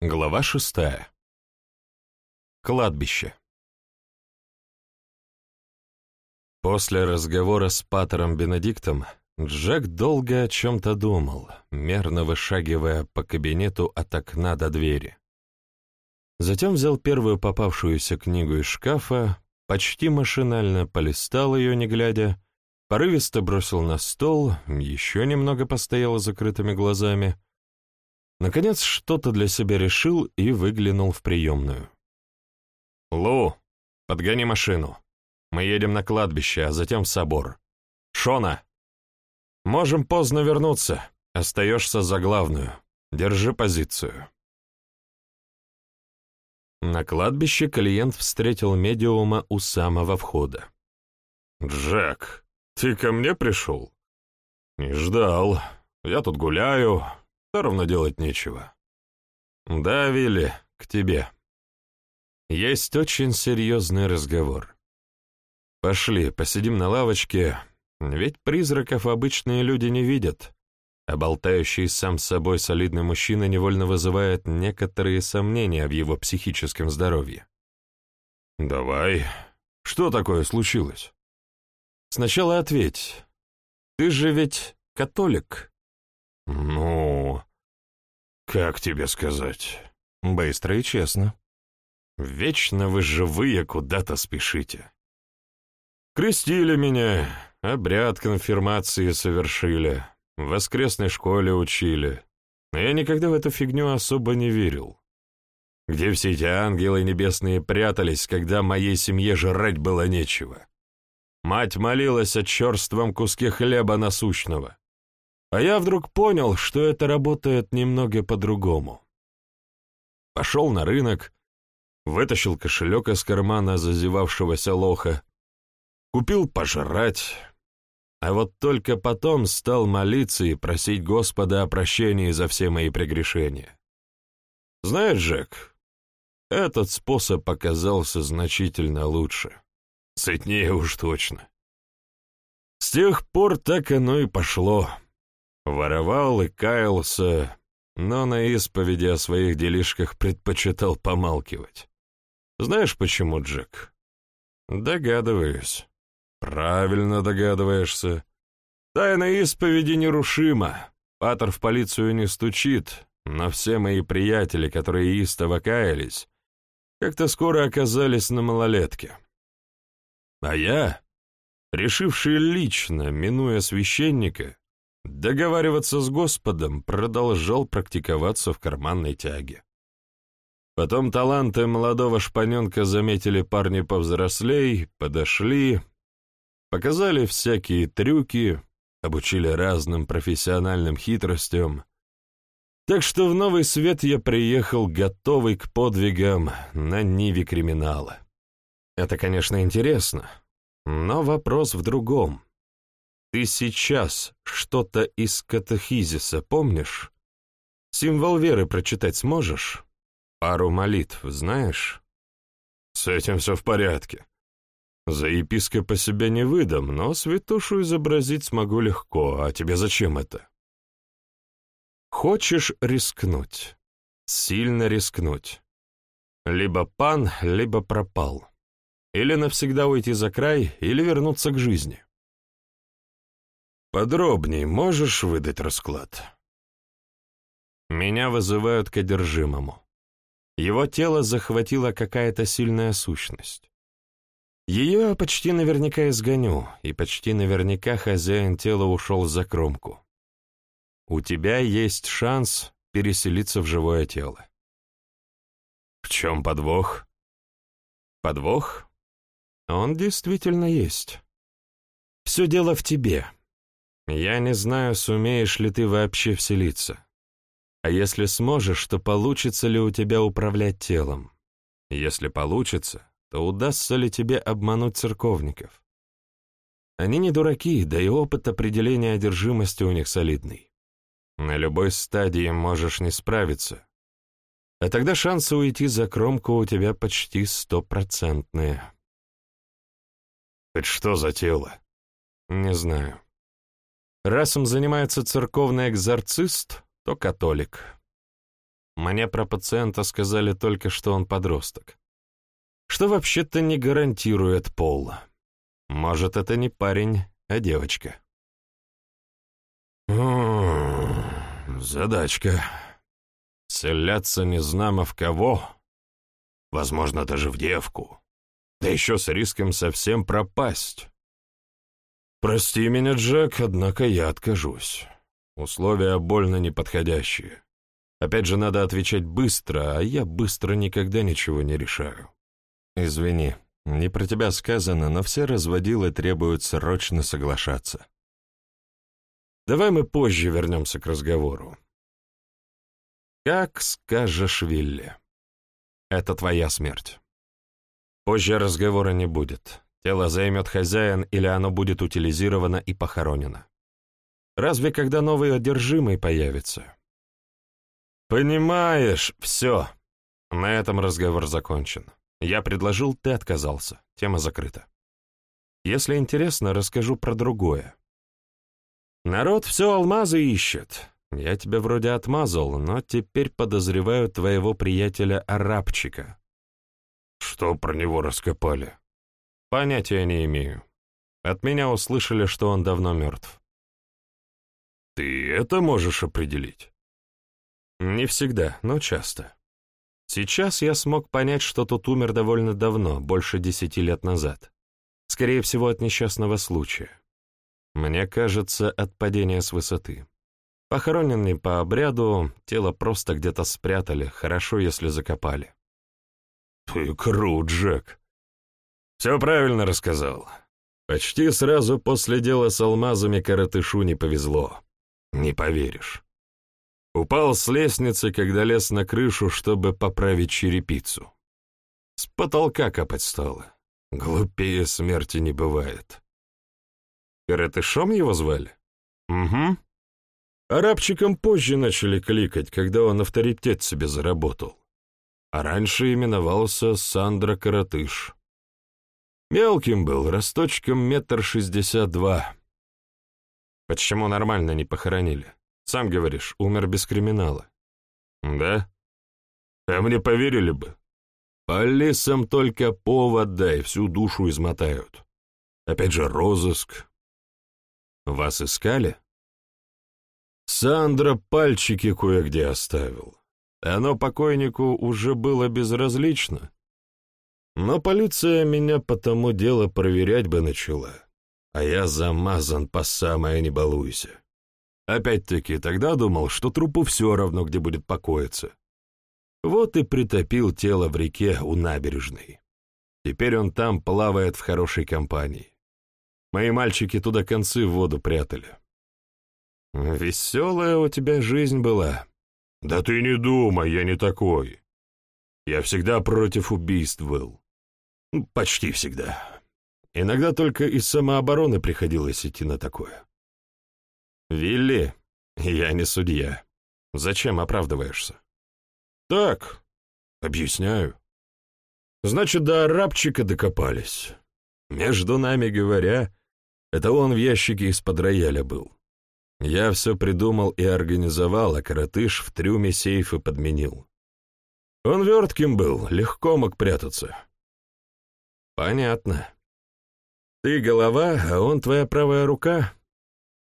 Глава шестая. Кладбище. После разговора с Патером Бенедиктом Джек долго о чем-то думал, мерно вышагивая по кабинету от окна до двери. Затем взял первую попавшуюся книгу из шкафа, почти машинально полистал ее, не глядя, порывисто бросил на стол, еще немного постоял закрытыми глазами — Наконец, что-то для себя решил и выглянул в приемную. «Лу, подгони машину. Мы едем на кладбище, а затем в собор. Шона, можем поздно вернуться. Остаешься за главную. Держи позицию». На кладбище клиент встретил медиума у самого входа. «Джек, ты ко мне пришел?» «Не ждал. Я тут гуляю, все равно делать нечего. Да, Вилли, к тебе. Есть очень серьезный разговор. Пошли, посидим на лавочке, ведь призраков обычные люди не видят, а болтающий сам с собой солидный мужчина невольно вызывает некоторые сомнения в его психическом здоровье. «Давай. Что такое случилось?» «Сначала ответь. Ты же ведь католик?» «Ну, как тебе сказать?» «Быстро и честно». «Вечно вы живые куда-то спешите». «Крестили меня, обряд конфирмации совершили, в воскресной школе учили, но я никогда в эту фигню особо не верил. Где все эти ангелы небесные прятались, когда моей семье жрать было нечего?» Мать молилась о черством куске хлеба насущного. А я вдруг понял, что это работает немного по-другому. Пошел на рынок, вытащил кошелек из кармана зазевавшегося лоха, купил пожрать, а вот только потом стал молиться и просить Господа о прощении за все мои прегрешения. Знаешь, Джек, этот способ оказался значительно лучше. Сытнее уж точно. С тех пор так оно и пошло. Воровал и каялся, но на исповеди о своих делишках предпочитал помалкивать. Знаешь почему, Джек? Догадываюсь. Правильно догадываешься. Тайна исповеди нерушима. Патер в полицию не стучит, но все мои приятели, которые истово каялись, как-то скоро оказались на малолетке. А я, решивший лично, минуя священника, Договариваться с Господом продолжал практиковаться в карманной тяге. Потом таланты молодого шпаненка заметили парни повзрослей, подошли, показали всякие трюки, обучили разным профессиональным хитростям. Так что в новый свет я приехал готовый к подвигам на ниве криминала. Это, конечно, интересно, но вопрос в другом. Ты сейчас что-то из катехизиса помнишь? Символ веры прочитать сможешь? Пару молитв знаешь? С этим все в порядке. За епископа себя не выдам, но святушу изобразить смогу легко, а тебе зачем это? Хочешь рискнуть? Сильно рискнуть. Либо пан, либо пропал. Или навсегда уйти за край, или вернуться к жизни. Подробней можешь выдать расклад? Меня вызывают к одержимому. Его тело захватила какая-то сильная сущность. Ее почти наверняка изгоню, и почти наверняка хозяин тела ушел за кромку. У тебя есть шанс переселиться в живое тело. В чем подвох? Подвох? Он действительно есть. Все дело в тебе. Я не знаю, сумеешь ли ты вообще вселиться. А если сможешь, то получится ли у тебя управлять телом? Если получится, то удастся ли тебе обмануть церковников? Они не дураки, да и опыт определения одержимости у них солидный. На любой стадии можешь не справиться. А тогда шансы уйти за кромку у тебя почти стопроцентные. Это что за тело? Не знаю. Раз им занимается церковный экзорцист, то католик. Мне про пациента сказали только, что он подросток. Что вообще-то не гарантирует пол. Может, это не парень, а девочка. задачка. Целяться незнамо в кого. Возможно, даже в девку. Да еще с риском совсем пропасть. Прости меня, Джек, однако я откажусь. Условия больно неподходящие. Опять же, надо отвечать быстро, а я быстро никогда ничего не решаю. Извини, не про тебя сказано, но все разводилы требуют срочно соглашаться. Давай мы позже вернемся к разговору. Как скажешь, Вилли. Это твоя смерть. Позже разговора не будет. Тело займет хозяин или оно будет утилизировано и похоронено. Разве когда новый одержимый появится? Понимаешь, все. На этом разговор закончен. Я предложил, ты отказался. Тема закрыта. Если интересно, расскажу про другое. Народ все алмазы ищет. Я тебя вроде отмазал, но теперь подозреваю твоего приятеля-арабчика. Что про него раскопали? Понятия не имею. От меня услышали, что он давно мертв. Ты это можешь определить? Не всегда, но часто. Сейчас я смог понять, что тот умер довольно давно, больше десяти лет назад. Скорее всего, от несчастного случая. Мне кажется, от падения с высоты. Похороненный по обряду, тело просто где-то спрятали, хорошо, если закопали. Ты крут, Джек. Все правильно рассказал. Почти сразу после дела с алмазами коротышу не повезло. Не поверишь. Упал с лестницы, когда лез на крышу, чтобы поправить черепицу. С потолка капать стало. Глупее смерти не бывает. Коротышом его звали? Угу. Арабчиком позже начали кликать, когда он авторитет себе заработал. А раньше именовался Сандра Коротыш. Мелким был, росточком метр шестьдесят два. Почему нормально не похоронили? Сам говоришь, умер без криминала. Да? А мне поверили бы. По лесам только повод дай, всю душу измотают. Опять же, розыск. Вас искали? Сандра пальчики кое-где оставил. Оно покойнику уже было безразлично. Но полиция меня по тому делу проверять бы начала. А я замазан по самое не балуйся. Опять-таки, тогда думал, что трупу все равно, где будет покоиться. Вот и притопил тело в реке у набережной. Теперь он там плавает в хорошей компании. Мои мальчики туда концы в воду прятали. Веселая у тебя жизнь была. Да ты не думай, я не такой. Я всегда против убийств был. Почти всегда. Иногда только из самообороны приходилось идти на такое. «Вилли, я не судья. Зачем оправдываешься?» «Так, объясняю. Значит, до арабчика докопались. Между нами говоря, это он в ящике из-под рояля был. Я все придумал и организовал, а коротыш в трюме сейфы подменил. Он вертким был, легко мог прятаться». «Понятно. Ты голова, а он твоя правая рука?»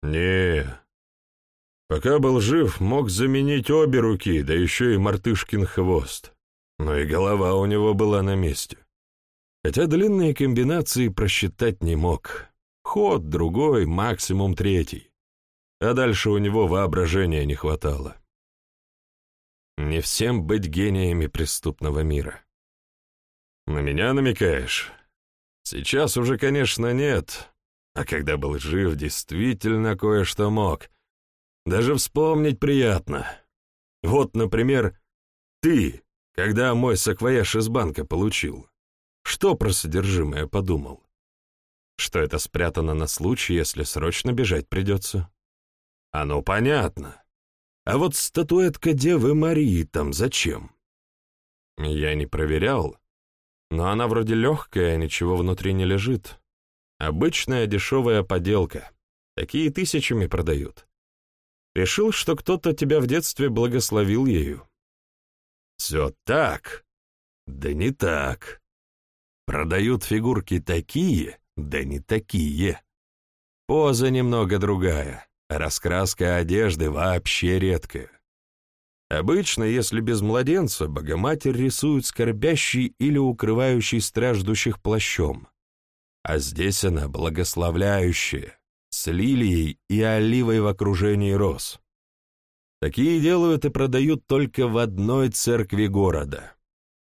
Не. Пока был жив, мог заменить обе руки, да еще и мартышкин хвост. Но и голова у него была на месте. Хотя длинные комбинации просчитать не мог. Ход другой, максимум третий. А дальше у него воображения не хватало. Не всем быть гениями преступного мира. На меня намекаешь? Сейчас уже, конечно, нет, а когда был жив, действительно кое-что мог. Даже вспомнить приятно. Вот, например, ты, когда мой саквояж из банка получил. Что про содержимое подумал? Что это спрятано на случай, если срочно бежать придется? Оно понятно. А вот статуэтка Девы Марии там зачем? Я не проверял, но она вроде легкая, ничего внутри не лежит. Обычная дешевая поделка. Такие тысячами продают. Решил, что кто-то тебя в детстве благословил ею. Все так? Да не так. Продают фигурки такие, да не такие. Поза немного другая, раскраска одежды вообще редкая. Обычно, если без младенца, Богоматерь рисует скорбящий или укрывающий страждущих плащом, а здесь она благословляющая, с лилией и оливой в окружении роз. Такие делают и продают только в одной церкви города.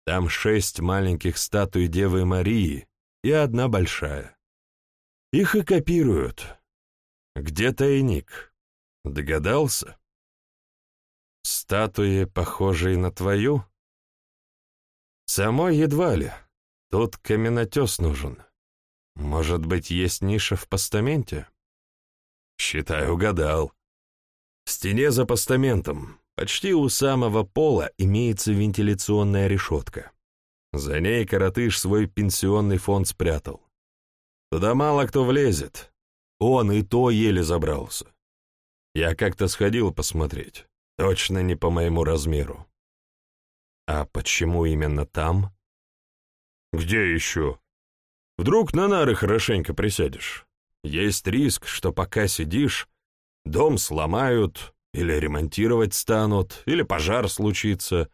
Там шесть маленьких статуй Девы Марии и одна большая. Их и копируют. Где тайник? Догадался? Статуи, похожие на твою? Самой едва ли. Тут каменотес нужен. Может быть, есть ниша в постаменте? Считай, угадал. В стене за постаментом, почти у самого пола, имеется вентиляционная решетка. За ней коротыш свой пенсионный фонд спрятал. Туда мало кто влезет. Он и то еле забрался. Я как-то сходил посмотреть. Точно не по моему размеру. А почему именно там? Где еще? Вдруг на нары хорошенько присядешь. Есть риск, что пока сидишь, дом сломают, или ремонтировать станут, или пожар случится,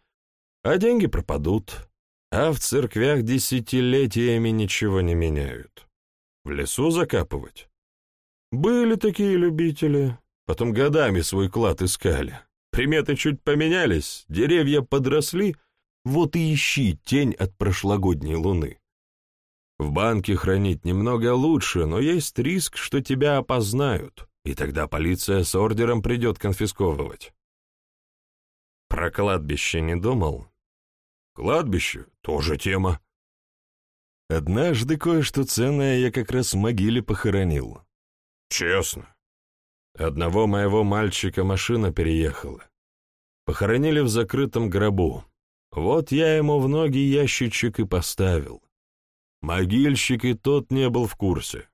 а деньги пропадут. А в церквях десятилетиями ничего не меняют. В лесу закапывать? Были такие любители, потом годами свой клад искали. Приметы чуть поменялись, деревья подросли, вот и ищи тень от прошлогодней луны. В банке хранить немного лучше, но есть риск, что тебя опознают, и тогда полиция с ордером придет конфисковывать. Про кладбище не думал? Кладбище — тоже тема. Однажды кое-что ценное я как раз в могиле похоронил. Честно. Одного моего мальчика машина переехала. Похоронили в закрытом гробу. Вот я ему в ноги ящичек и поставил. Могильщик и тот не был в курсе.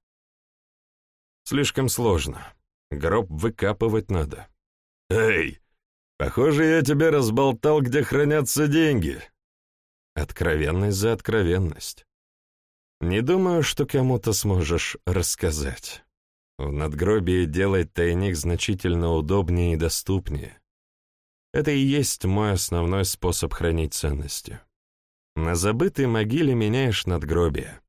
Слишком сложно. Гроб выкапывать надо. Эй, похоже, я тебе разболтал, где хранятся деньги. Откровенность за откровенность. Не думаю, что кому-то сможешь рассказать. В надгробии делать тайник значительно удобнее и доступнее. Это и есть мой основной способ хранить ценности. На забытой могиле меняешь надгробие.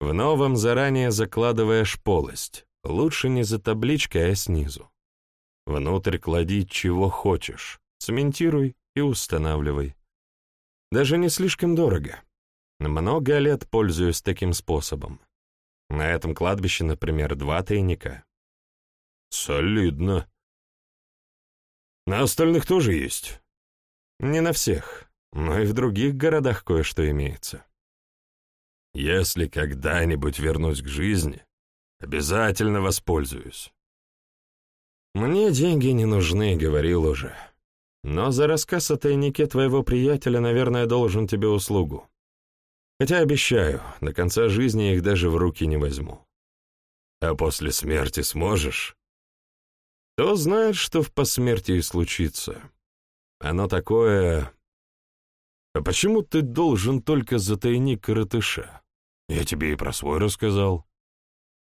В новом заранее закладываешь полость, лучше не за табличкой, а снизу. Внутрь клади чего хочешь, цементируй и устанавливай. Даже не слишком дорого. Много лет пользуюсь таким способом. На этом кладбище, например, два тайника. Солидно. На остальных тоже есть? Не на всех. Но и в других городах кое-что имеется. Если когда-нибудь вернусь к жизни, обязательно воспользуюсь. Мне деньги не нужны, говорил уже. Но за рассказ о тайнике твоего приятеля, наверное, должен тебе услугу. Хотя обещаю, до конца жизни их даже в руки не возьму. А после смерти сможешь? Кто знает, что в посмертии случится. Оно такое «А почему ты должен только за тайник коротыша? Я тебе и про свой рассказал.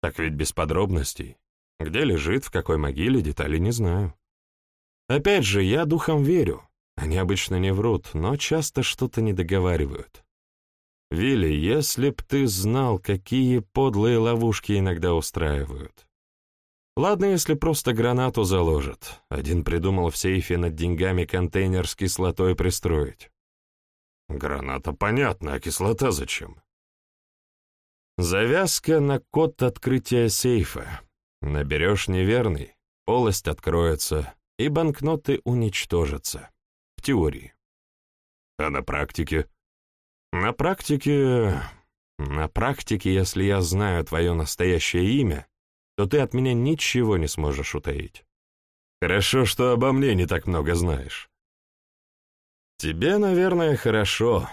Так ведь без подробностей. Где лежит, в какой могиле, детали не знаю. Опять же, я духом верю. Они обычно не врут, но часто что-то не договаривают. Вилли, если б ты знал, какие подлые ловушки иногда устраивают. Ладно, если просто гранату заложат. Один придумал в сейфе над деньгами контейнер с кислотой пристроить. Граната понятно, а кислота зачем? Завязка на код открытия сейфа. Наберешь неверный, полость откроется, и банкноты уничтожатся. В теории. А на практике? На практике... На практике, если я знаю твое настоящее имя, то ты от меня ничего не сможешь утаить. Хорошо, что обо мне не так много знаешь. Тебе, наверное, хорошо,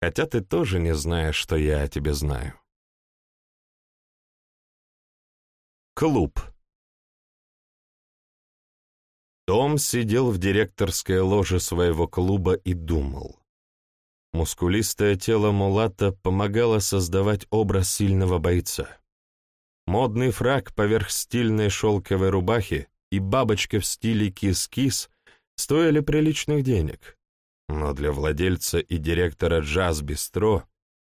хотя ты тоже не знаешь, что я о тебе знаю. Клуб Том сидел в директорской ложе своего клуба и думал. Мускулистое тело Мулата помогало создавать образ сильного бойца. Модный фраг поверх стильной шелковой рубахи и бабочка в стиле кис-кис стоили приличных денег, но для владельца и директора джаз-бистро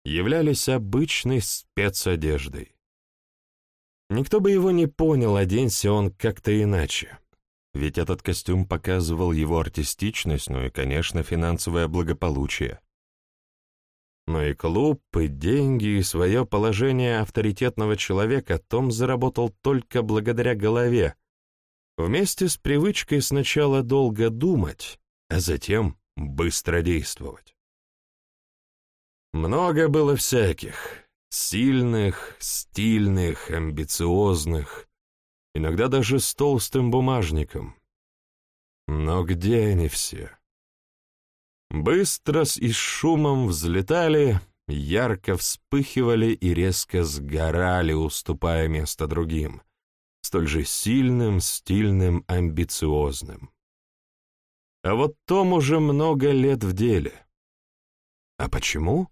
являлись обычной спецодеждой. Никто бы его не понял, оденься он как-то иначе. Ведь этот костюм показывал его артистичность, ну и, конечно, финансовое благополучие. Но и клуб, и деньги, и свое положение авторитетного человека Том заработал только благодаря голове, вместе с привычкой сначала долго думать, а затем быстро действовать. Много было всяких, сильных, стильных, амбициозных, иногда даже с толстым бумажником. Но где они все? Быстро и с шумом взлетали, ярко вспыхивали и резко сгорали, уступая место другим, столь же сильным, стильным, амбициозным. А вот Том уже много лет в деле. А почему?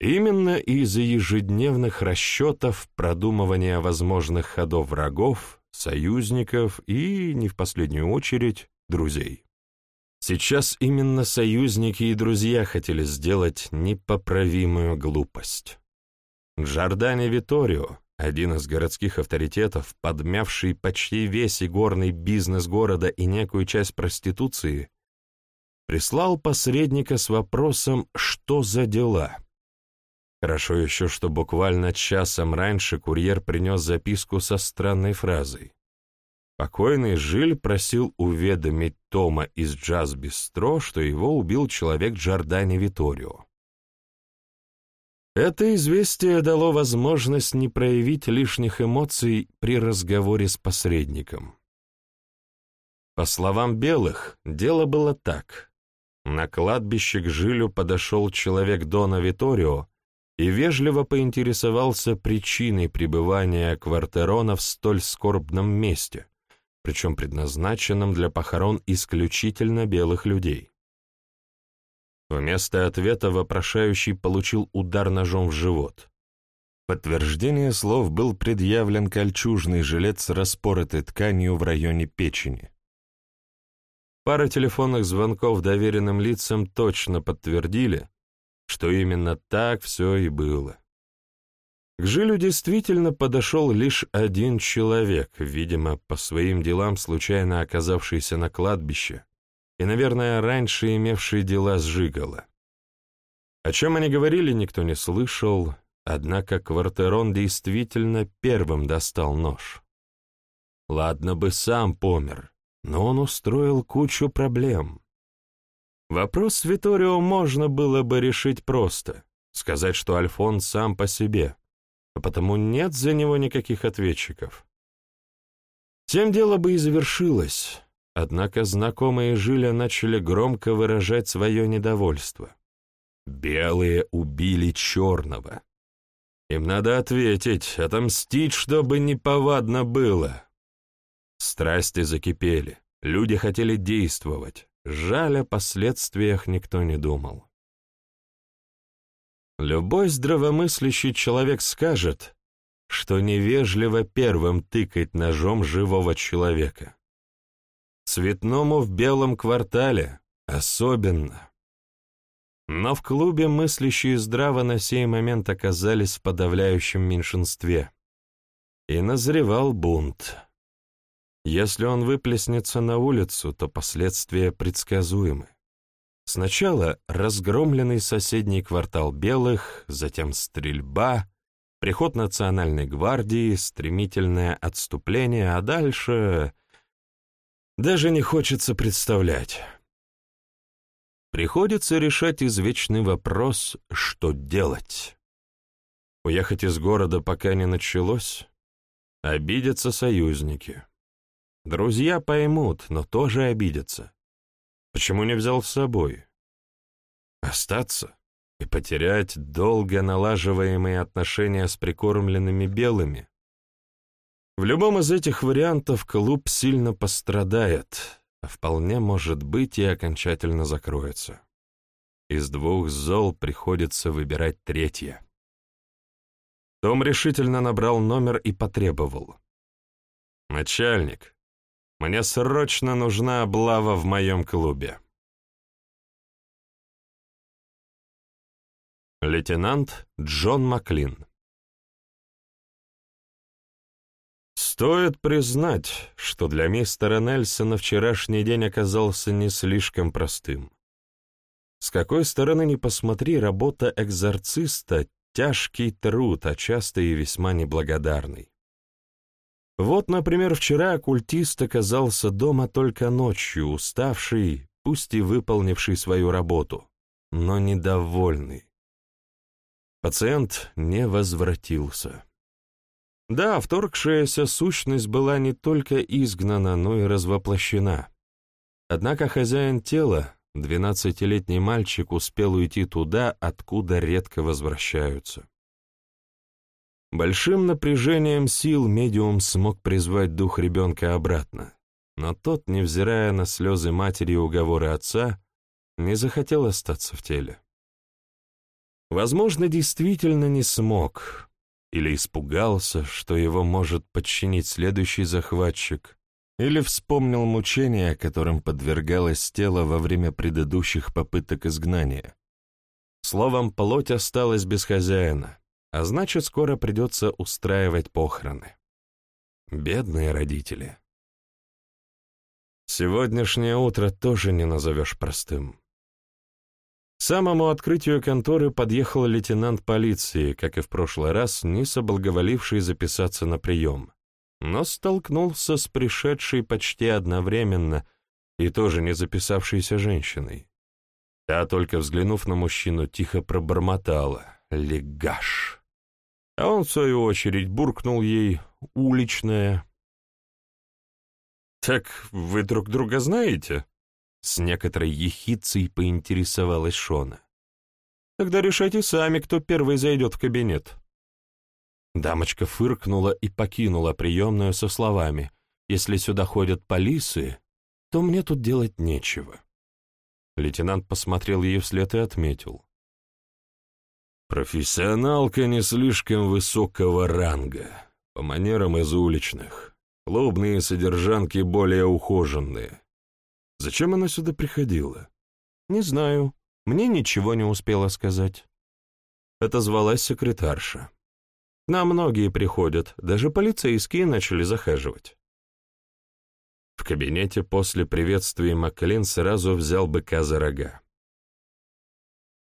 Именно из-за ежедневных расчетов, продумывания возможных ходов врагов, союзников и, не в последнюю очередь, друзей. Сейчас именно союзники и друзья хотели сделать непоправимую глупость. Джордани Виторио, один из городских авторитетов, подмявший почти весь игорный бизнес города и некую часть проституции, прислал посредника с вопросом «что за дела?». Хорошо еще, что буквально часом раньше курьер принес записку со странной фразой. Покойный Жиль просил уведомить Тома из джаз-бистро, что его убил человек Джордани Виторио. Это известие дало возможность не проявить лишних эмоций при разговоре с посредником. По словам белых, дело было так. На кладбище к Жилю подошел человек Дона Виторио и вежливо поинтересовался причиной пребывания Квартерона в столь скорбном месте, причем предназначенном для похорон исключительно белых людей. Вместо ответа вопрошающий получил удар ножом в живот. Подтверждение слов был предъявлен кольчужный жилет с распоротой тканью в районе печени. Пара телефонных звонков доверенным лицам точно подтвердили, что именно так все и было. К Жилю действительно подошел лишь один человек, видимо, по своим делам случайно оказавшийся на кладбище и, наверное, раньше имевший дела с Жигало. О чем они говорили, никто не слышал, однако Квартерон действительно первым достал нож. Ладно бы сам помер, но он устроил кучу проблем. Вопрос с Виторио можно было бы решить просто, сказать, что Альфон сам по себе, а потому нет за него никаких ответчиков. Тем дело бы и завершилось, однако знакомые Жиля начали громко выражать свое недовольство. Белые убили черного. Им надо ответить, отомстить, чтобы неповадно было. Страсти закипели, люди хотели действовать. Жаль, о последствиях никто не думал. Любой здравомыслящий человек скажет, что невежливо первым тыкать ножом живого человека. Цветному в белом квартале особенно. Но в клубе мыслящие здраво на сей момент оказались в подавляющем меньшинстве. И назревал бунт. Если он выплеснется на улицу, то последствия предсказуемы. Сначала разгромленный соседний квартал белых, затем стрельба, приход национальной гвардии, стремительное отступление, а дальше... Даже не хочется представлять. Приходится решать извечный вопрос, что делать. Уехать из города пока не началось, обидятся союзники. Друзья поймут, но тоже обидятся. Почему не взял с собой? Остаться и потерять долго налаживаемые отношения с прикормленными белыми? В любом из этих вариантов клуб сильно пострадает, а вполне может быть и окончательно закроется. Из двух зол приходится выбирать третье. Том решительно набрал номер и потребовал. «Начальник, мне срочно нужна облава в моем клубе». Лейтенант Джон Маклин Стоит признать, что для мистера Нельсона вчерашний день оказался не слишком простым. С какой стороны ни посмотри, работа экзорциста — тяжкий труд, а часто и весьма неблагодарный. Вот, например, вчера оккультист оказался дома только ночью, уставший, пусть и выполнивший свою работу, но недовольный. Пациент не возвратился. Да, вторгшаяся сущность была не только изгнана, но и развоплощена. Однако хозяин тела, двенадцатилетний мальчик, успел уйти туда, откуда редко возвращаются. Большим напряжением сил медиум смог призвать дух ребенка обратно, но тот, невзирая на слезы матери и уговоры отца, не захотел остаться в теле. Возможно, действительно не смог, или испугался, что его может подчинить следующий захватчик, или вспомнил мучения, которым подвергалось тело во время предыдущих попыток изгнания. Словом, плоть осталась без хозяина, а значит, скоро придется устраивать похороны. Бедные родители. Сегодняшнее утро тоже не назовешь простым. К самому открытию конторы подъехал лейтенант полиции, как и в прошлый раз, не соблаговоливший записаться на прием, но столкнулся с пришедшей почти одновременно и тоже не записавшейся женщиной. Та, только взглянув на мужчину, тихо пробормотала «Легаш». А он, в свою очередь, буркнул ей «уличная». «Так вы друг друга знаете?» С некоторой ехицей поинтересовалась Шона. «Тогда решайте сами, кто первый зайдет в кабинет». Дамочка фыркнула и покинула приемную со словами «Если сюда ходят полисы, то мне тут делать нечего». Лейтенант посмотрел ей вслед и отметил. «Профессионалка не слишком высокого ранга, по манерам из уличных. Клубные содержанки более ухоженные. Зачем она сюда приходила? Не знаю. Мне ничего не успела сказать. Это звалась секретарша. К нам многие приходят, даже полицейские начали захаживать. В кабинете после приветствия Маклин сразу взял быка за рога.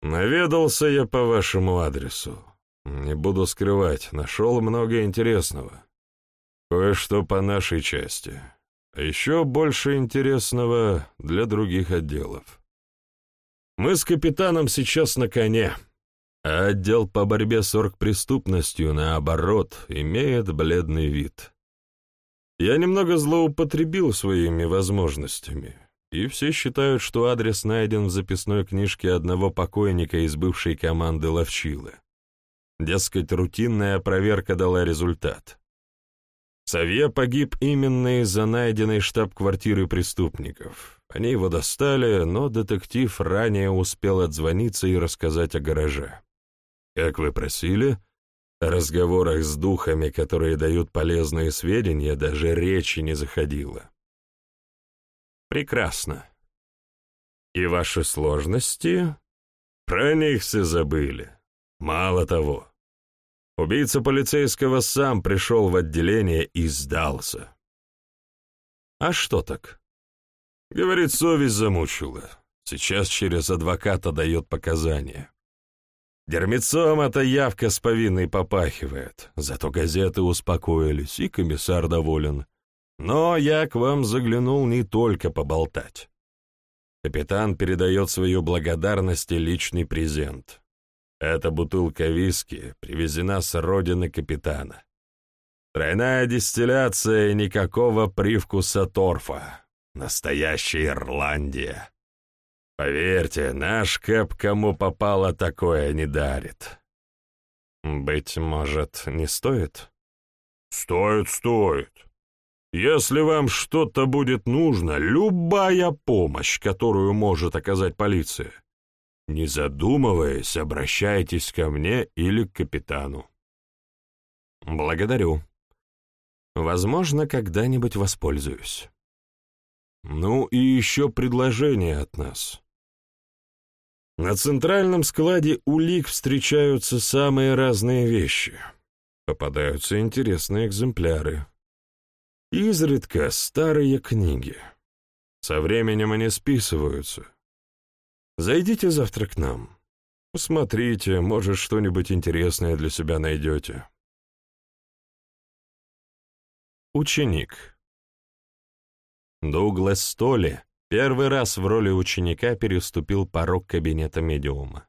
«Наведался я по вашему адресу. Не буду скрывать, нашел много интересного. Кое-что по нашей части. А еще больше интересного для других отделов. Мы с капитаном сейчас на коне, а отдел по борьбе с оргпреступностью, наоборот, имеет бледный вид. Я немного злоупотребил своими возможностями, и все считают, что адрес найден в записной книжке одного покойника из бывшей команды Ловчилы. Дескать, рутинная проверка дала результат. Савье погиб именно из-за найденной штаб-квартиры преступников. Они его достали, но детектив ранее успел отзвониться и рассказать о гараже. Как вы просили, о разговорах с духами, которые дают полезные сведения, даже речи не заходило. Прекрасно. И ваши сложности? Про них все забыли. Мало того, Убийца полицейского сам пришел в отделение и сдался. А что так? Говорит, совесть замучила. Сейчас через адвоката дает показания. Дермицом эта явка с повинной попахивает, зато газеты успокоились, и комиссар доволен. Но я к вам заглянул не только поболтать. Капитан передает свою благодарность и личный презент. Эта бутылка виски привезена с родины капитана. Тройная дистилляция и никакого привкуса торфа. Настоящая Ирландия. Поверьте, наш Кэп кому попало такое не дарит. Быть может, не стоит? Стоит, стоит. Если вам что-то будет нужно, любая помощь, которую может оказать полиция, не задумываясь, обращайтесь ко мне или к капитану. Благодарю. Возможно, когда-нибудь воспользуюсь. Ну и еще предложение от нас. На центральном складе улик встречаются самые разные вещи. Попадаются интересные экземпляры. Изредка старые книги. Со временем они списываются. Зайдите завтра к нам. Посмотрите, может, что-нибудь интересное для себя найдете. Ученик. Дуглас Столи первый раз в роли ученика переступил порог кабинета медиума.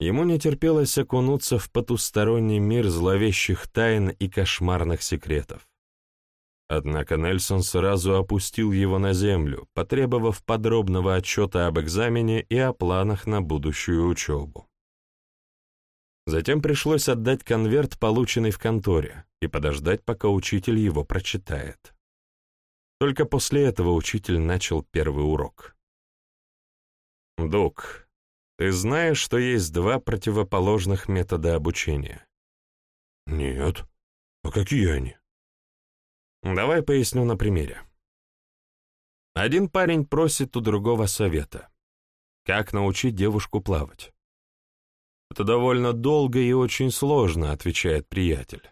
Ему не терпелось окунуться в потусторонний мир зловещих тайн и кошмарных секретов. Однако Нельсон сразу опустил его на землю, потребовав подробного отчета об экзамене и о планах на будущую учебу. Затем пришлось отдать конверт, полученный в конторе, и подождать, пока учитель его прочитает. Только после этого учитель начал первый урок. «Дук, ты знаешь, что есть два противоположных метода обучения?» «Нет. А какие они?» Давай поясню на примере. Один парень просит у другого совета. Как научить девушку плавать? Это довольно долго и очень сложно, отвечает приятель.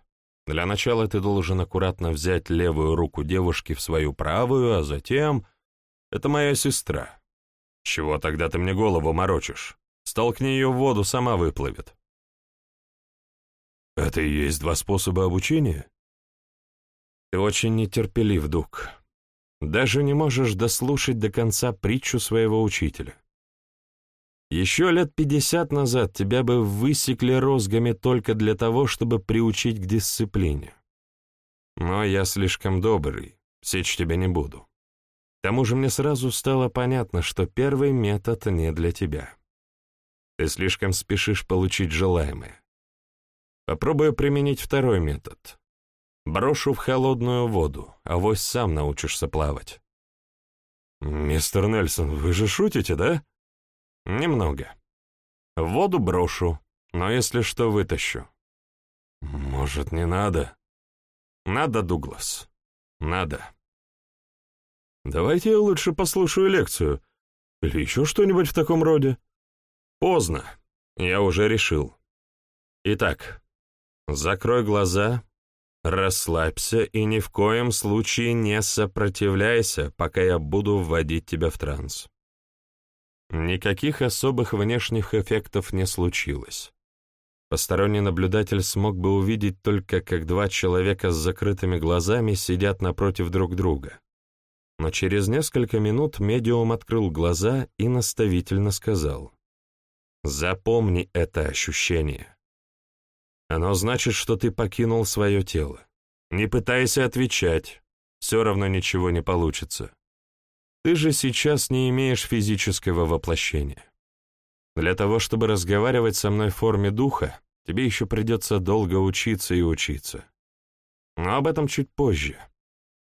Для начала ты должен аккуратно взять левую руку девушки в свою правую, а затем... Это моя сестра. Чего тогда ты мне голову морочишь? Столкни ее в воду, сама выплывет. Это и есть два способа обучения? Ты очень нетерпелив, Дук. Даже не можешь дослушать до конца притчу своего учителя. Еще лет пятьдесят назад тебя бы высекли розгами только для того, чтобы приучить к дисциплине. Но я слишком добрый, сечь тебя не буду. К тому же мне сразу стало понятно, что первый метод не для тебя. Ты слишком спешишь получить желаемое. Попробую применить второй метод. Брошу в холодную воду, а вось сам научишься плавать. «Мистер Нельсон, вы же шутите, да?» «Немного. В воду брошу, но если что, вытащу». «Может, не надо?» «Надо, Дуглас. Надо». «Давайте я лучше послушаю лекцию. Или еще что-нибудь в таком роде». «Поздно. Я уже решил. Итак, закрой глаза, Расслабься и ни в коем случае не сопротивляйся, пока я буду вводить тебя в транс. Никаких особых внешних эффектов не случилось. Посторонний наблюдатель смог бы увидеть только, как два человека с закрытыми глазами сидят напротив друг друга. Но через несколько минут медиум открыл глаза и наставительно сказал, «Запомни это ощущение. Оно значит, что ты покинул свое тело. Не пытайся отвечать, все равно ничего не получится. Ты же сейчас не имеешь физического воплощения. Для того, чтобы разговаривать со мной в форме духа, тебе еще придется долго учиться и учиться. Но об этом чуть позже.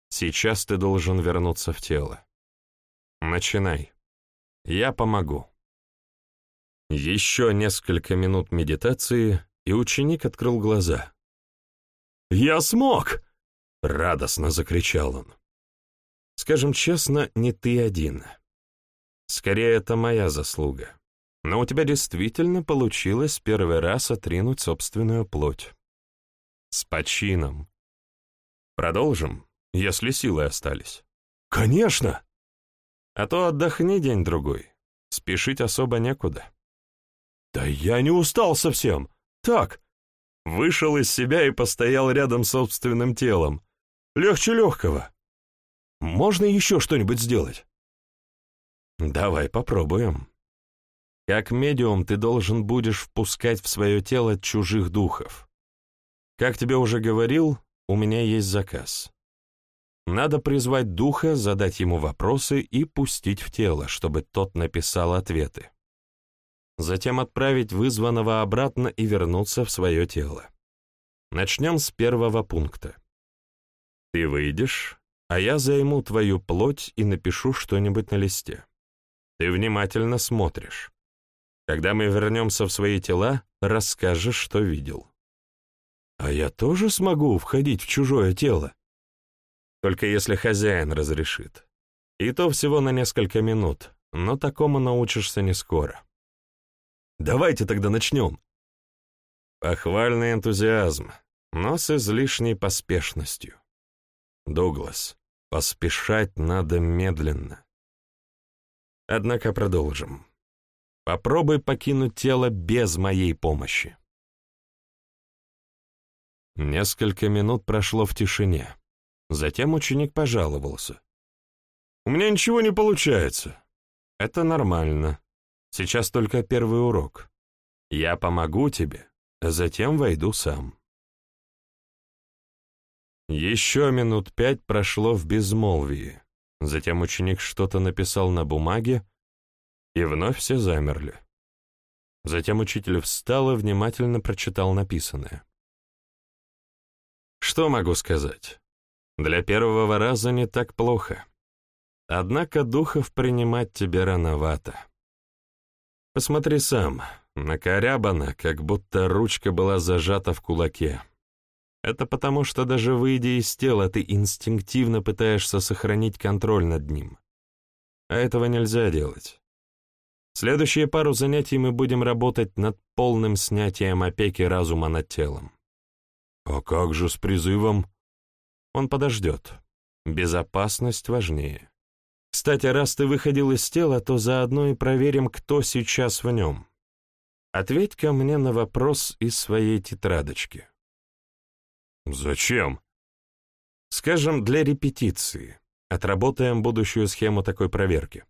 Сейчас ты должен вернуться в тело. Начинай. Я помогу. Еще несколько минут медитации, и ученик открыл глаза. «Я смог!» — радостно закричал он. «Скажем честно, не ты один. Скорее, это моя заслуга. Но у тебя действительно получилось первый раз отринуть собственную плоть. С почином. Продолжим, если силы остались». «Конечно!» «А то отдохни день-другой. Спешить особо некуда». «Да я не устал совсем. Так, вышел из себя и постоял рядом с собственным телом. Легче легкого. Можно еще что-нибудь сделать? Давай попробуем. Как медиум ты должен будешь впускать в свое тело чужих духов. Как тебе уже говорил, у меня есть заказ. Надо призвать духа, задать ему вопросы и пустить в тело, чтобы тот написал ответы затем отправить вызванного обратно и вернуться в свое тело. Начнем с первого пункта. Ты выйдешь, а я займу твою плоть и напишу что-нибудь на листе. Ты внимательно смотришь. Когда мы вернемся в свои тела, расскажешь, что видел. А я тоже смогу входить в чужое тело? Только если хозяин разрешит. И то всего на несколько минут, но такому научишься не скоро. Давайте тогда начнем. Похвальный энтузиазм, но с излишней поспешностью. Дуглас, поспешать надо медленно. Однако продолжим. Попробуй покинуть тело без моей помощи. Несколько минут прошло в тишине. Затем ученик пожаловался. «У меня ничего не получается». «Это нормально. Сейчас только первый урок. Я помогу тебе, а затем войду сам». Еще минут пять прошло в безмолвии. Затем ученик что-то написал на бумаге, и вновь все замерли. Затем учитель встал и внимательно прочитал написанное. Что могу сказать? Для первого раза не так плохо. Однако духов принимать тебе рановато. Посмотри сам, накорябана, как будто ручка была зажата в кулаке. Это потому, что даже выйдя из тела, ты инстинктивно пытаешься сохранить контроль над ним. А этого нельзя делать. Следующие пару занятий мы будем работать над полным снятием опеки разума над телом. «А как же с призывом?» «Он подождет. Безопасность важнее. Кстати, раз ты выходил из тела, то заодно и проверим, кто сейчас в нем. Ответь ко мне на вопрос из своей тетрадочки». «Зачем?» «Скажем, для репетиции. Отработаем будущую схему такой проверки».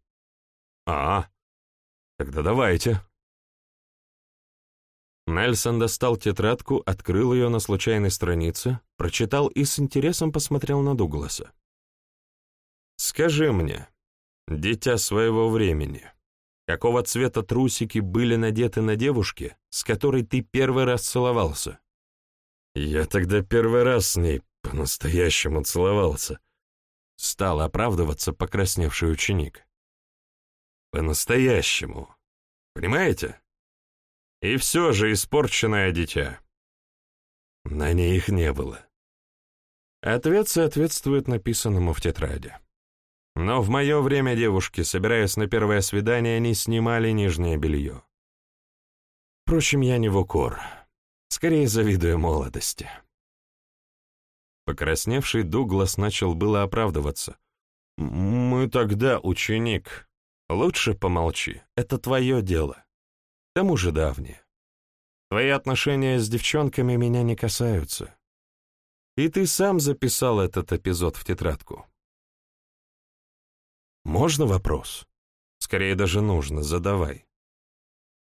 «А, тогда давайте». Нельсон достал тетрадку, открыл ее на случайной странице, прочитал и с интересом посмотрел на Дугласа. «Скажи мне, дитя своего времени, какого цвета трусики были надеты на девушке, с которой ты первый раз целовался?» «Я тогда первый раз с ней по-настоящему целовался», — стал оправдываться покрасневший ученик. «По-настоящему. Понимаете?» И все же испорченное дитя. На ней их не было. Ответ соответствует написанному в тетради. Но в мое время девушки, собираясь на первое свидание, не снимали нижнее белье. Впрочем, я не в укор. Скорее завидую молодости. Покрасневший Дуглас начал было оправдываться. «Мы тогда, ученик. Лучше помолчи. Это твое дело тому же давние. Твои отношения с девчонками меня не касаются. И ты сам записал этот эпизод в тетрадку. Можно вопрос? Скорее даже нужно, задавай.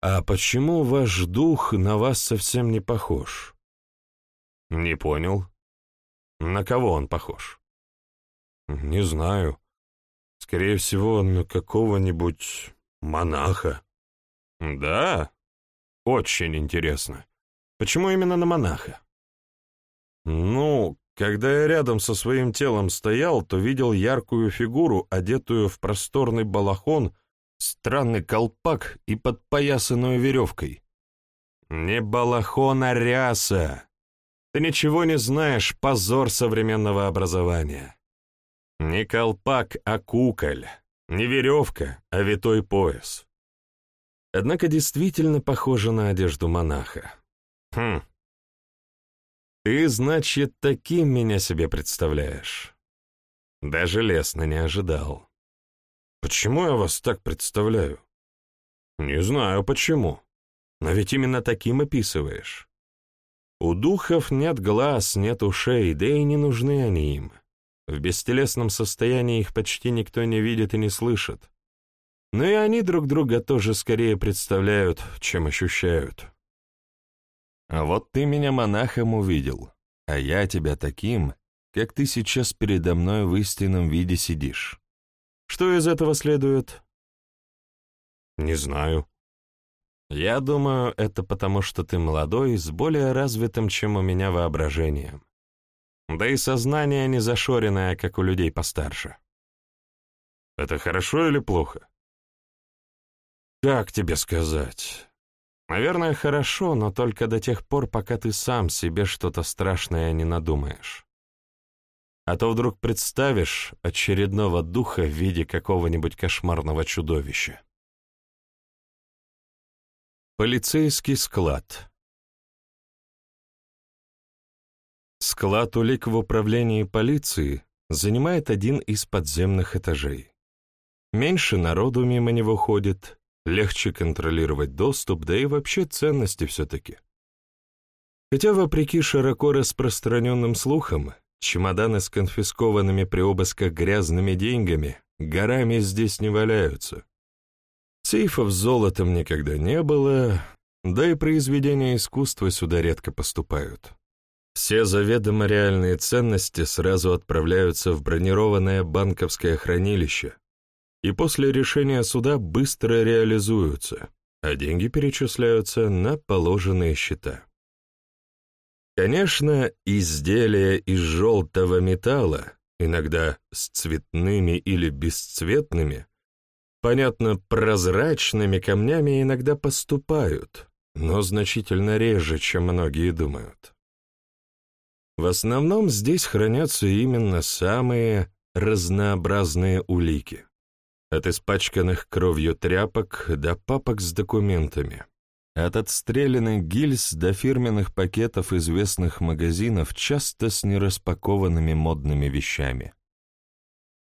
А почему ваш дух на вас совсем не похож? Не понял. На кого он похож? Не знаю. Скорее всего, на какого-нибудь монаха. Да? Очень интересно. Почему именно на монаха? Ну, когда я рядом со своим телом стоял, то видел яркую фигуру, одетую в просторный балахон, странный колпак и подпоясанную веревкой. Не балахон, а ряса. Ты ничего не знаешь, позор современного образования. Не колпак, а куколь. Не веревка, а витой пояс. Однако действительно похоже на одежду монаха. Хм. Ты, значит, таким меня себе представляешь? Даже лесно не ожидал. Почему я вас так представляю? Не знаю, почему. Но ведь именно таким описываешь. У духов нет глаз, нет ушей, да и не нужны они им. В бестелесном состоянии их почти никто не видит и не слышит но и они друг друга тоже скорее представляют, чем ощущают. Вот ты меня монахом увидел, а я тебя таким, как ты сейчас передо мной в истинном виде сидишь. Что из этого следует? Не знаю. Я думаю, это потому, что ты молодой, с более развитым, чем у меня, воображением. Да и сознание не зашоренное, как у людей постарше. Это хорошо или плохо? Как тебе сказать? Наверное, хорошо, но только до тех пор, пока ты сам себе что-то страшное не надумаешь. А то вдруг представишь очередного духа в виде какого-нибудь кошмарного чудовища. Полицейский склад Склад улик в управлении полиции занимает один из подземных этажей. Меньше народу мимо него ходит, легче контролировать доступ, да и вообще ценности все-таки. Хотя, вопреки широко распространенным слухам, чемоданы с конфискованными при обысках грязными деньгами горами здесь не валяются. Сейфов с золотом никогда не было, да и произведения искусства сюда редко поступают. Все заведомо реальные ценности сразу отправляются в бронированное банковское хранилище и после решения суда быстро реализуются, а деньги перечисляются на положенные счета. Конечно, изделия из желтого металла, иногда с цветными или бесцветными, понятно, прозрачными камнями иногда поступают, но значительно реже, чем многие думают. В основном здесь хранятся именно самые разнообразные улики. От испачканных кровью тряпок до папок с документами. От отстрелянных гильз до фирменных пакетов известных магазинов, часто с нераспакованными модными вещами.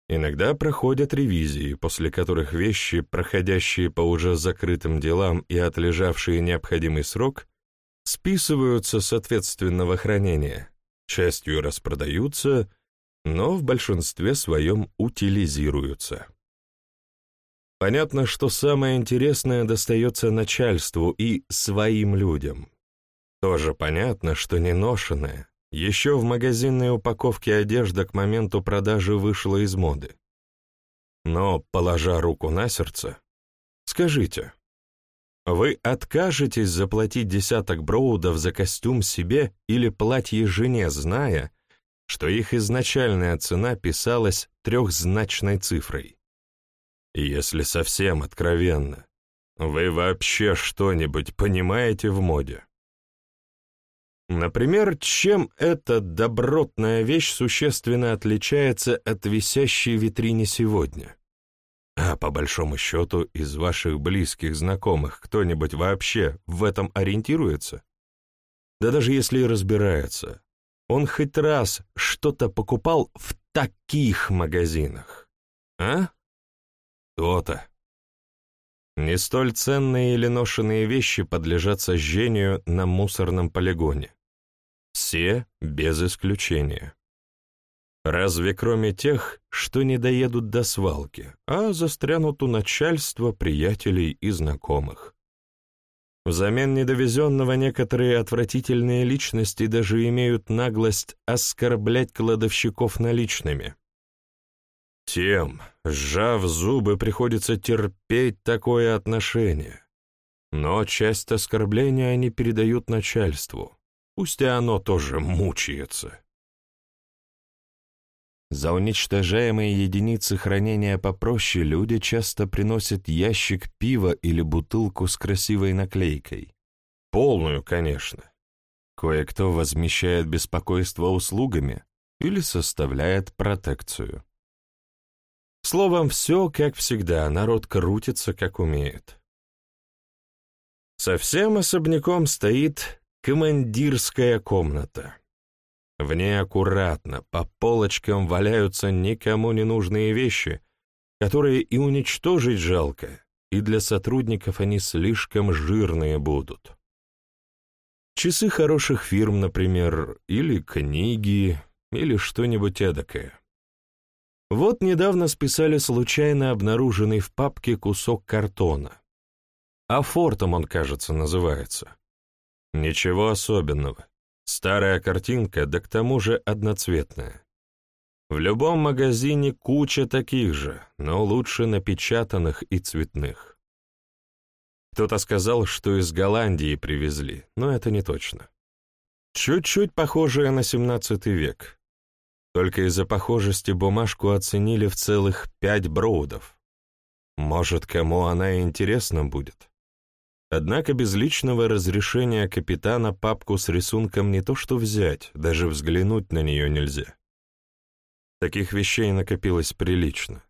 Иногда проходят ревизии, после которых вещи, проходящие по уже закрытым делам и отлежавшие необходимый срок, списываются с ответственного хранения, частью распродаются, но в большинстве своем утилизируются. Понятно, что самое интересное достается начальству и своим людям. Тоже понятно, что неношенное, еще в магазинной упаковке одежда к моменту продажи вышла из моды. Но, положа руку на сердце, скажите, вы откажетесь заплатить десяток броудов за костюм себе или платье жене, зная, что их изначальная цена писалась трехзначной цифрой. Если совсем откровенно, вы вообще что-нибудь понимаете в моде? Например, чем эта добротная вещь существенно отличается от висящей витрине сегодня? А по большому счету, из ваших близких знакомых кто-нибудь вообще в этом ориентируется? Да даже если и разбирается, он хоть раз что-то покупал в таких магазинах, а? То-то. Не столь ценные или ношенные вещи подлежат сожжению на мусорном полигоне. Все без исключения. Разве кроме тех, что не доедут до свалки, а застрянут у начальства, приятелей и знакомых. Взамен недовезенного некоторые отвратительные личности даже имеют наглость оскорблять кладовщиков наличными. Тем, сжав зубы, приходится терпеть такое отношение. Но часть оскорбления они передают начальству. Пусть и оно тоже мучается. За уничтожаемые единицы хранения попроще люди часто приносят ящик пива или бутылку с красивой наклейкой. Полную, конечно. Кое-кто возмещает беспокойство услугами или составляет протекцию. Словом, все как всегда, народ крутится, как умеет. Совсем особняком стоит командирская комната. В ней аккуратно, по полочкам валяются никому не нужные вещи, которые и уничтожить жалко, и для сотрудников они слишком жирные будут. Часы хороших фирм, например, или книги, или что-нибудь эдакое. Вот недавно списали случайно обнаруженный в папке кусок картона. А фортом он, кажется, называется. Ничего особенного. Старая картинка, да к тому же одноцветная. В любом магазине куча таких же, но лучше напечатанных и цветных. Кто-то сказал, что из Голландии привезли, но это не точно. Чуть-чуть похожее на 17 век, Только из-за похожести бумажку оценили в целых пять броудов. Может, кому она и интересна будет. Однако без личного разрешения капитана папку с рисунком не то что взять, даже взглянуть на нее нельзя. Таких вещей накопилось прилично.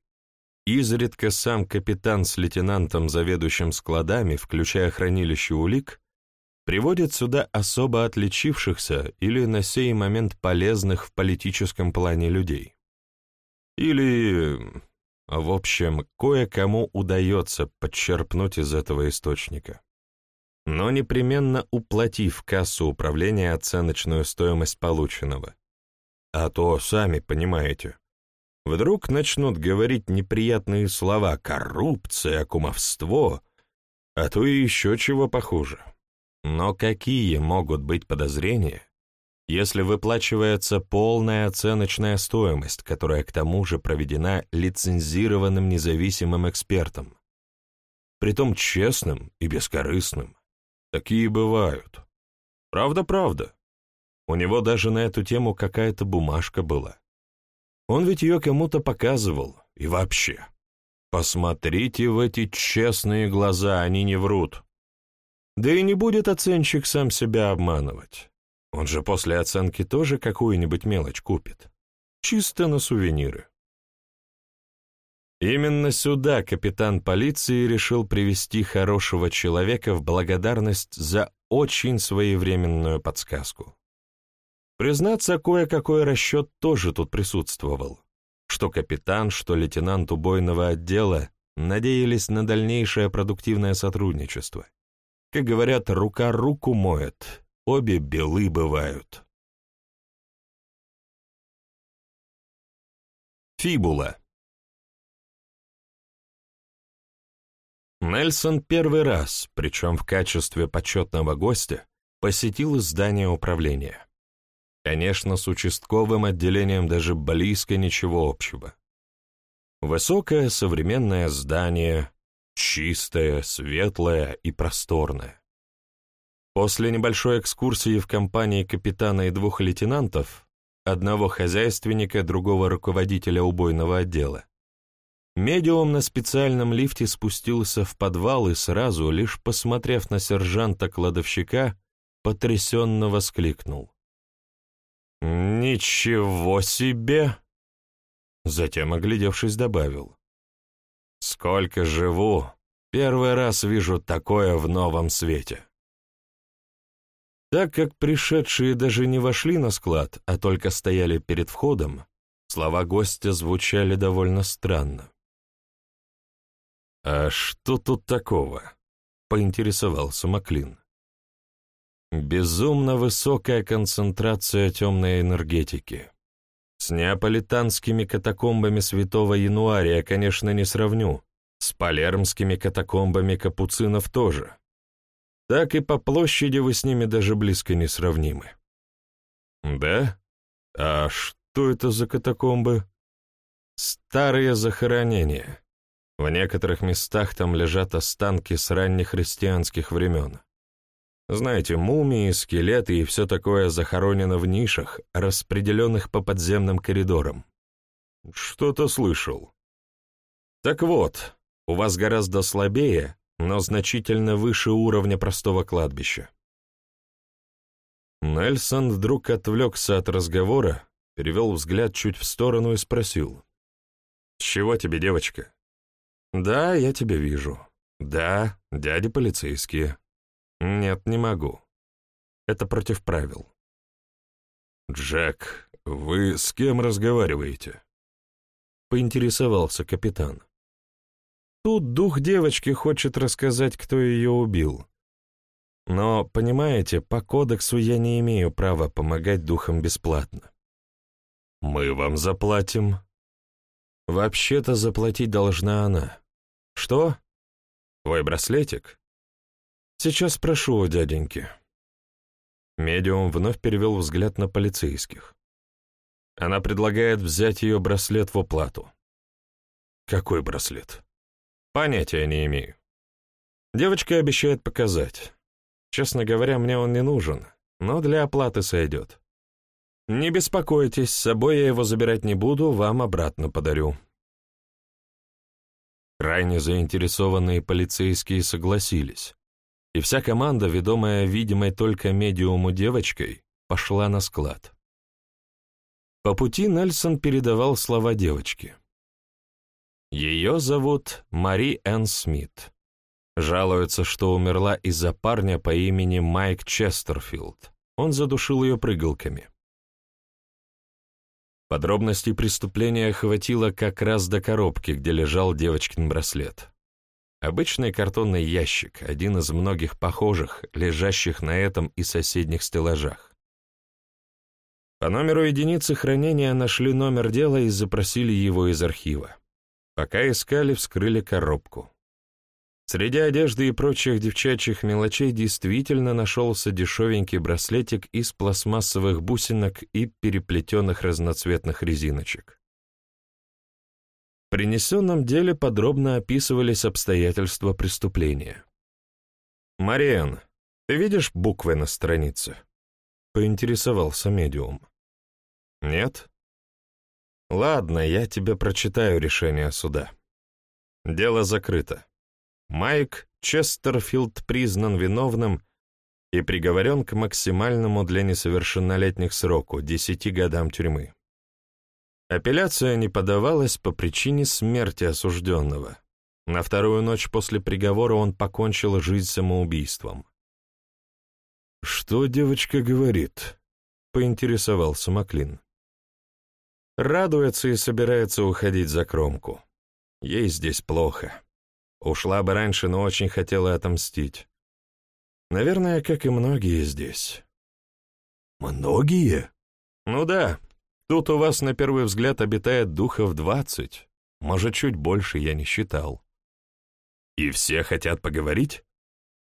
Изредка сам капитан с лейтенантом, заведующим складами, включая хранилище улик, приводит сюда особо отличившихся или на сей момент полезных в политическом плане людей. Или, в общем, кое-кому удается подчерпнуть из этого источника но непременно уплатив кассу управления оценочную стоимость полученного. А то, сами понимаете, вдруг начнут говорить неприятные слова «коррупция», «кумовство», а то и еще чего похуже. Но какие могут быть подозрения, если выплачивается полная оценочная стоимость, которая к тому же проведена лицензированным независимым экспертом, притом честным и бескорыстным? Такие бывают. Правда-правда. У него даже на эту тему какая-то бумажка была. Он ведь ее кому-то показывал. И вообще. Посмотрите в эти честные глаза, они не врут. Да и не будет оценщик сам себя обманывать. Он же после оценки тоже какую-нибудь мелочь купит. Чисто на сувениры. Именно сюда капитан полиции решил привести хорошего человека в благодарность за очень своевременную подсказку. Признаться, кое-какой расчет тоже тут присутствовал. Что капитан, что лейтенант убойного отдела надеялись на дальнейшее продуктивное сотрудничество. Как говорят, рука руку моет, обе белы бывают. Фибула Нельсон первый раз, причем в качестве почетного гостя, посетил здание управления. Конечно, с участковым отделением даже близко ничего общего. Высокое современное здание, чистое, светлое и просторное. После небольшой экскурсии в компании капитана и двух лейтенантов, одного хозяйственника, другого руководителя убойного отдела, Медиум на специальном лифте спустился в подвал и сразу, лишь посмотрев на сержанта-кладовщика, потрясенно воскликнул. «Ничего себе!» Затем, оглядевшись, добавил. «Сколько живу, первый раз вижу такое в новом свете». Так как пришедшие даже не вошли на склад, а только стояли перед входом, слова гостя звучали довольно странно. «А что тут такого?» — поинтересовался Маклин. «Безумно высокая концентрация темной энергетики. С неаполитанскими катакомбами святого Януария, конечно, не сравню, с палермскими катакомбами капуцинов тоже. Так и по площади вы с ними даже близко не сравнимы». «Да? А что это за катакомбы?» «Старые захоронения». В некоторых местах там лежат останки с ранних христианских времен. Знаете, мумии, скелеты и все такое захоронено в нишах, распределенных по подземным коридорам. Что-то слышал. Так вот, у вас гораздо слабее, но значительно выше уровня простого кладбища. Нельсон вдруг отвлекся от разговора, перевел взгляд чуть в сторону и спросил. «С чего тебе, девочка?» «Да, я тебя вижу. Да, дяди полицейские. Нет, не могу. Это против правил». «Джек, вы с кем разговариваете?» Поинтересовался капитан. Тут дух девочки хочет рассказать, кто ее убил. Но, понимаете, по кодексу я не имею права помогать духам бесплатно. «Мы вам заплатим». «Вообще-то заплатить должна она. «Что? Твой браслетик?» «Сейчас спрошу у дяденьки». Медиум вновь перевел взгляд на полицейских. Она предлагает взять ее браслет в оплату. «Какой браслет?» «Понятия не имею. Девочка обещает показать. Честно говоря, мне он не нужен, но для оплаты сойдет. «Не беспокойтесь, с собой я его забирать не буду, вам обратно подарю». Крайне заинтересованные полицейские согласились, и вся команда, ведомая видимой только медиуму девочкой, пошла на склад. По пути Нельсон передавал слова девочки. Ее зовут Мари Энн Смит. Жалуется, что умерла из-за парня по имени Майк Честерфилд. Он задушил ее прыгалками. Подробностей преступления хватило как раз до коробки, где лежал девочкин браслет. Обычный картонный ящик, один из многих похожих, лежащих на этом и соседних стеллажах. По номеру единицы хранения нашли номер дела и запросили его из архива. Пока искали, вскрыли коробку. Среди одежды и прочих девчачьих мелочей действительно нашелся дешевенький браслетик из пластмассовых бусинок и переплетенных разноцветных резиночек. Принесенном деле подробно описывались обстоятельства преступления. «Мариан, ты видишь буквы на странице?» — поинтересовался медиум. «Нет?» «Ладно, я тебе прочитаю решение суда. Дело закрыто. Майк Честерфилд признан виновным и приговорен к максимальному для несовершеннолетних сроку – 10 годам тюрьмы. Апелляция не подавалась по причине смерти осужденного. На вторую ночь после приговора он покончил жизнь самоубийством. «Что девочка говорит?» — поинтересовался Маклин. Радуется и собирается уходить за кромку. Ей здесь плохо. Ушла бы раньше, но очень хотела отомстить. Наверное, как и многие здесь. Многие? Ну да. Тут у вас на первый взгляд обитает духов двадцать. Может, чуть больше я не считал. И все хотят поговорить?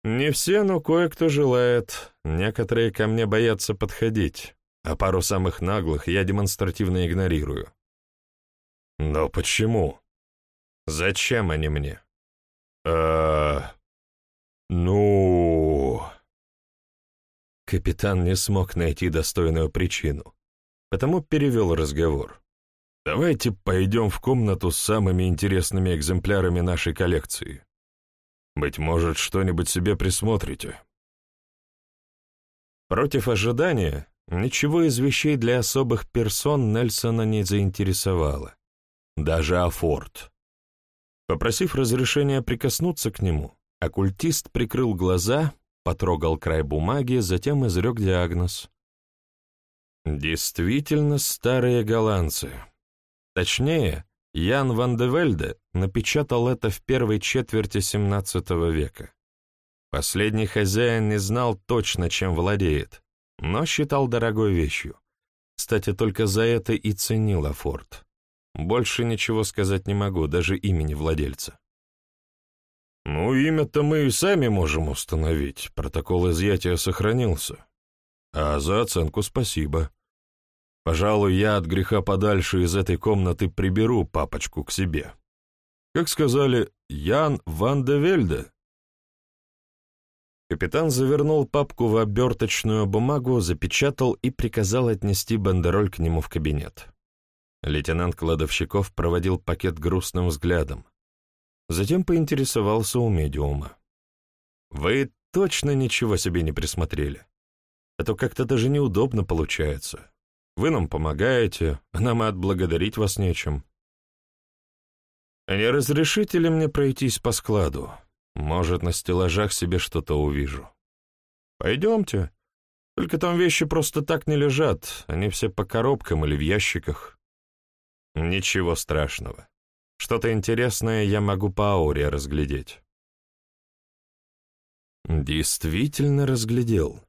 Не все, но кое-кто желает. Некоторые ко мне боятся подходить, а пару самых наглых я демонстративно игнорирую. Но почему? Зачем они мне? э ну...» Капитан не смог найти достойную причину, потому перевел разговор. «Давайте пойдем в комнату с самыми интересными экземплярами нашей коллекции. Быть может, что-нибудь себе присмотрите». Против ожидания, ничего из вещей для особых персон Нельсона не заинтересовало. Даже афорт. Попросив разрешения прикоснуться к нему, оккультист прикрыл глаза, потрогал край бумаги, затем изрек диагноз. Действительно старые голландцы. Точнее, Ян ван де Вельде напечатал это в первой четверти XVII века. Последний хозяин не знал точно, чем владеет, но считал дорогой вещью. Кстати, только за это и ценил Афорт. Больше ничего сказать не могу, даже имени владельца. Ну, имя-то мы и сами можем установить, протокол изъятия сохранился. А за оценку спасибо. Пожалуй, я от греха подальше из этой комнаты приберу папочку к себе. Как сказали, Ян ван де Вельде. Капитан завернул папку в оберточную бумагу, запечатал и приказал отнести бандероль к нему в кабинет. Лейтенант Кладовщиков проводил пакет грустным взглядом. Затем поинтересовался у медиума. «Вы точно ничего себе не присмотрели? А то как-то даже неудобно получается. Вы нам помогаете, а нам и отблагодарить вас нечем. Не разрешите ли мне пройтись по складу? Может, на стеллажах себе что-то увижу. Пойдемте. Только там вещи просто так не лежат, они все по коробкам или в ящиках. Ничего страшного. Что-то интересное я могу по ауре разглядеть. Действительно разглядел.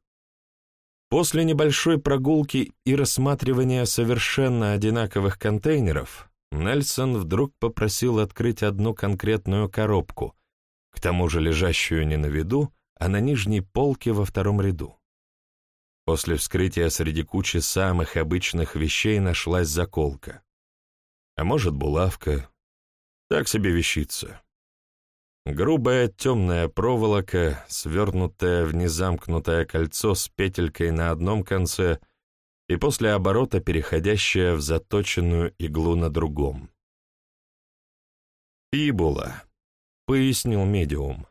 После небольшой прогулки и рассматривания совершенно одинаковых контейнеров, Нельсон вдруг попросил открыть одну конкретную коробку, к тому же лежащую не на виду, а на нижней полке во втором ряду. После вскрытия среди кучи самых обычных вещей нашлась заколка а может, булавка. Так себе вещица. Грубая темная проволока, свернутая в незамкнутое кольцо с петелькой на одном конце и после оборота переходящая в заточенную иглу на другом. «Фибула», — пояснил медиум.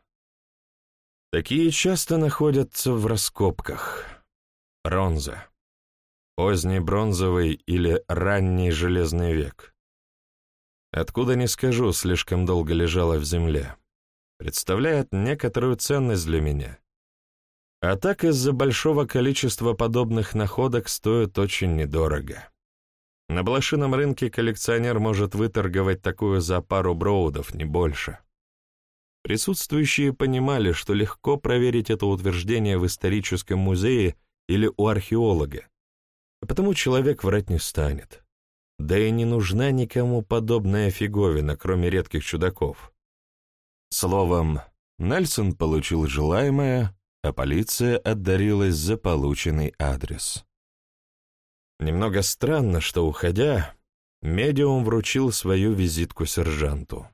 «Такие часто находятся в раскопках. Бронза. Поздний бронзовый или ранний железный век. Откуда не скажу, слишком долго лежала в земле. Представляет некоторую ценность для меня. А так из-за большого количества подобных находок стоит очень недорого. На блошином рынке коллекционер может выторговать такую за пару броудов, не больше. Присутствующие понимали, что легко проверить это утверждение в историческом музее или у археолога, а потому человек врать не станет. Да и не нужна никому подобная фиговина, кроме редких чудаков. Словом, Нельсон получил желаемое, а полиция отдарилась за полученный адрес. Немного странно, что, уходя, медиум вручил свою визитку сержанту.